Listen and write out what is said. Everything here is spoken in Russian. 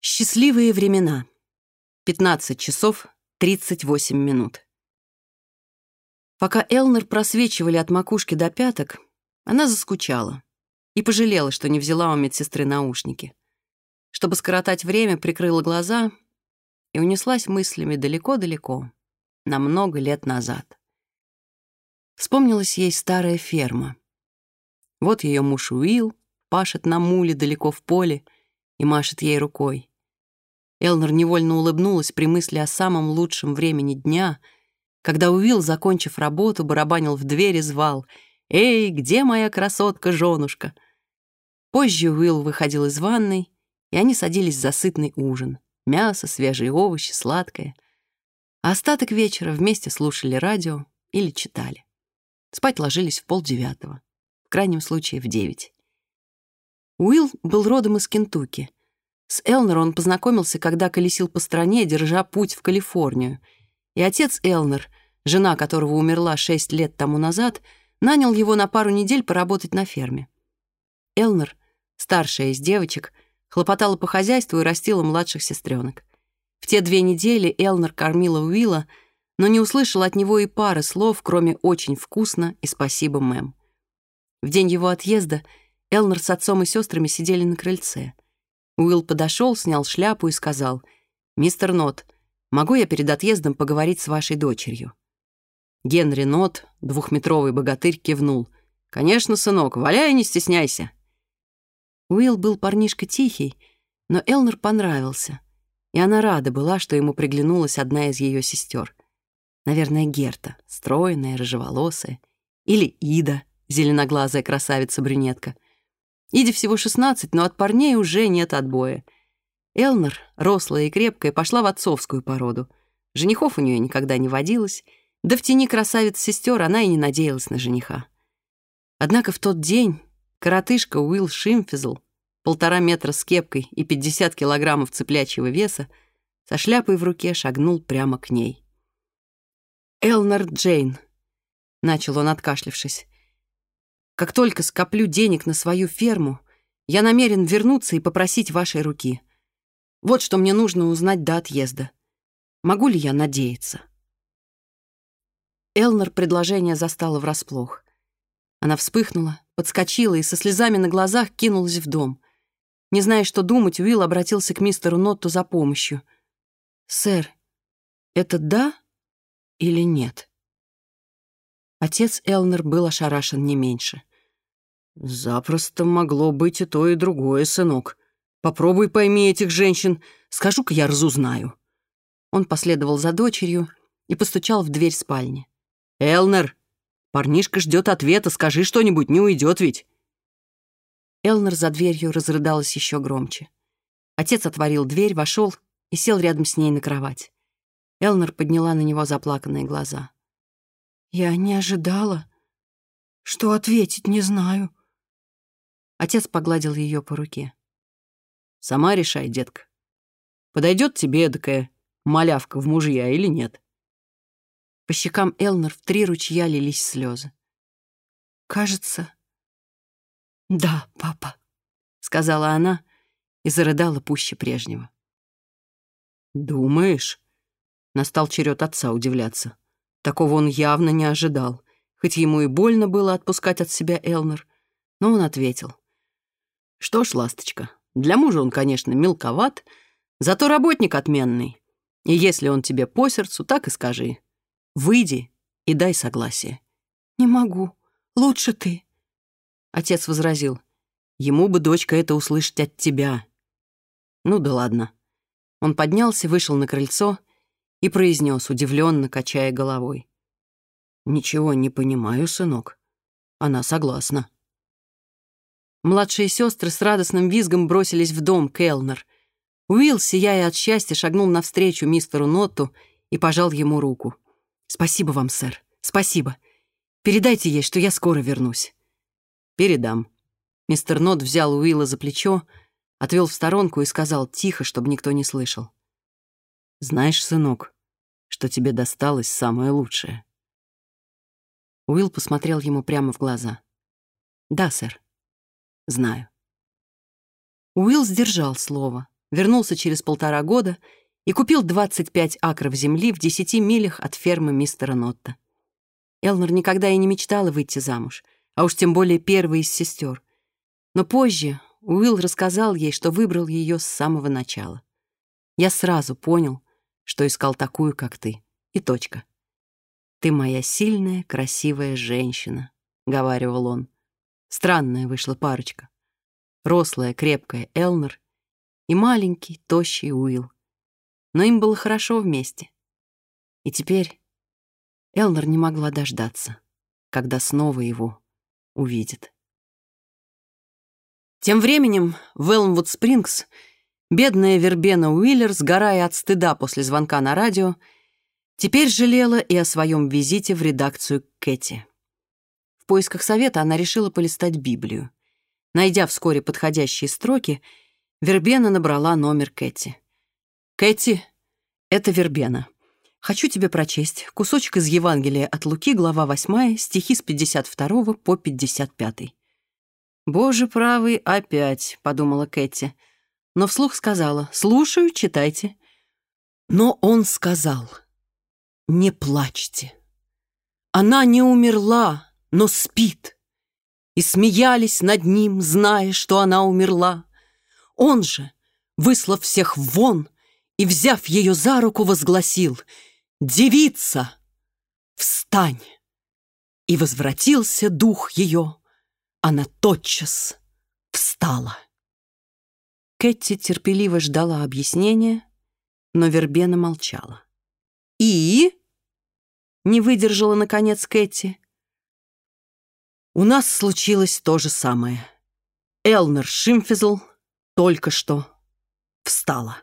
Счастливые времена. 15 часов 38 минут. Пока Элнер просвечивали от макушки до пяток, она заскучала и пожалела, что не взяла у медсестры наушники. Чтобы скоротать время, прикрыла глаза и унеслась мыслями далеко-далеко, на много лет назад. Вспомнилась ей старая ферма. Вот ее муж Уилл пашет на муле далеко в поле и машет ей рукой. Элнер невольно улыбнулась при мысли о самом лучшем времени дня, когда Уилл, закончив работу, барабанил в дверь и звал «Эй, где моя красотка-женушка?» Позже Уилл выходил из ванной, и они садились за сытный ужин. Мясо, свежие овощи, сладкое. остаток вечера вместе слушали радио или читали. Спать ложились в полдевятого, в крайнем случае в девять. Уилл был родом из Кентукки — с Элнер познакомился, когда колесил по стране, держа путь в Калифорнию. И отец Элнер, жена которого умерла шесть лет тому назад, нанял его на пару недель поработать на ферме. Элнер, старшая из девочек, хлопотала по хозяйству и растила младших сестренок. В те две недели Элнер кормила Уилла, но не услышал от него и пары слов, кроме «очень вкусно» и «спасибо, мэм». В день его отъезда Элнер с отцом и сестрами сидели на крыльце — Уилл подошел, снял шляпу и сказал, «Мистер Нот, могу я перед отъездом поговорить с вашей дочерью?» Генри Нот, двухметровый богатырь, кивнул. «Конечно, сынок, валяй, не стесняйся!» Уилл был парнишка тихий, но Элнер понравился, и она рада была, что ему приглянулась одна из ее сестер. Наверное, Герта, стройная, рыжеволосая, или Ида, зеленоглазая красавица-брюнетка — Иди всего 16, но от парней уже нет отбоя. Элнер, рослая и крепкая, пошла в отцовскую породу. Женихов у нее никогда не водилось, да в тени красавиц-сестер она и не надеялась на жениха. Однако в тот день коротышка Уилл Шимфизл, полтора метра с кепкой и 50 килограммов цыплячьего веса, со шляпой в руке шагнул прямо к ней. «Элнер Джейн», — начал он, откашлившись, как только скоплю денег на свою ферму, я намерен вернуться и попросить вашей руки. Вот что мне нужно узнать до отъезда. Могу ли я надеяться?» Элнер предложение застало врасплох. Она вспыхнула, подскочила и со слезами на глазах кинулась в дом. Не зная, что думать, Уилл обратился к мистеру Нотту за помощью. «Сэр, это да или нет?» Отец Элнер был ошарашен не меньше. «Запросто могло быть и то, и другое, сынок. Попробуй пойми этих женщин. Скажу-ка я разузнаю». Он последовал за дочерью и постучал в дверь спальни. «Элнер, парнишка ждет ответа, скажи что-нибудь, не уйдет ведь». Элнер за дверью разрыдалась еще громче. Отец отворил дверь, вошел и сел рядом с ней на кровать. Элнер подняла на него заплаканные глаза. «Я не ожидала. Что ответить, не знаю». Отец погладил ее по руке. «Сама решай, детка. Подойдет тебе эдакая малявка в мужья или нет?» По щекам Элнер в три ручья лились слезы. «Кажется, да, папа», — сказала она и зарыдала пуще прежнего. «Думаешь?» Настал черед отца удивляться. Такого он явно не ожидал, хоть ему и больно было отпускать от себя Элнер, но он ответил. Что ж, ласточка, для мужа он, конечно, мелковат, зато работник отменный. И если он тебе по сердцу, так и скажи. Выйди и дай согласие. «Не могу. Лучше ты». Отец возразил. «Ему бы, дочка, это услышать от тебя». «Ну да ладно». Он поднялся, вышел на крыльцо и произнес, удивленно качая головой. «Ничего не понимаю, сынок. Она согласна». Младшие сестры с радостным визгом бросились в дом Келнер. Уилл, сияя от счастья, шагнул навстречу мистеру Нотту и пожал ему руку. «Спасибо вам, сэр, спасибо. Передайте ей, что я скоро вернусь». «Передам». Мистер Нот взял Уилла за плечо, отвел в сторонку и сказал тихо, чтобы никто не слышал. «Знаешь, сынок, что тебе досталось самое лучшее». Уилл посмотрел ему прямо в глаза. «Да, сэр» знаю. Уилл сдержал слово, вернулся через полтора года и купил 25 акров земли в 10 милях от фермы мистера Нотта. Элнор никогда и не мечтала выйти замуж, а уж тем более первой из сестер. Но позже Уилл рассказал ей, что выбрал ее с самого начала. «Я сразу понял, что искал такую, как ты. И точка. Ты моя сильная, красивая женщина», — говаривал он. Странная вышла парочка. Рослая, крепкая Элнер и маленький, тощий Уилл. Но им было хорошо вместе. И теперь Элнер не могла дождаться, когда снова его увидит. Тем временем в Элмвуд Спрингс бедная Вербена Уиллер, сгорая от стыда после звонка на радио, теперь жалела и о своем визите в редакцию Кэти поисках совета она решила полистать Библию. Найдя вскоре подходящие строки, Вербена набрала номер Кэти. «Кэти, это Вербена. Хочу тебе прочесть кусочек из Евангелия от Луки, глава 8, стихи с 52 по 55. «Боже правый, опять», — подумала Кэти, но вслух сказала «Слушаю, читайте». Но он сказал «Не плачьте». Она не умерла, но спит. И смеялись над ним, зная, что она умерла. Он же, выслав всех вон и, взяв ее за руку, возгласил «Девица, встань!» И возвратился дух ее. Она тотчас встала. Кэти терпеливо ждала объяснения, но Вербена молчала. «И?» — не выдержала, наконец, Кэти — у нас случилось то же самое. Элнер Шимфизл только что встала.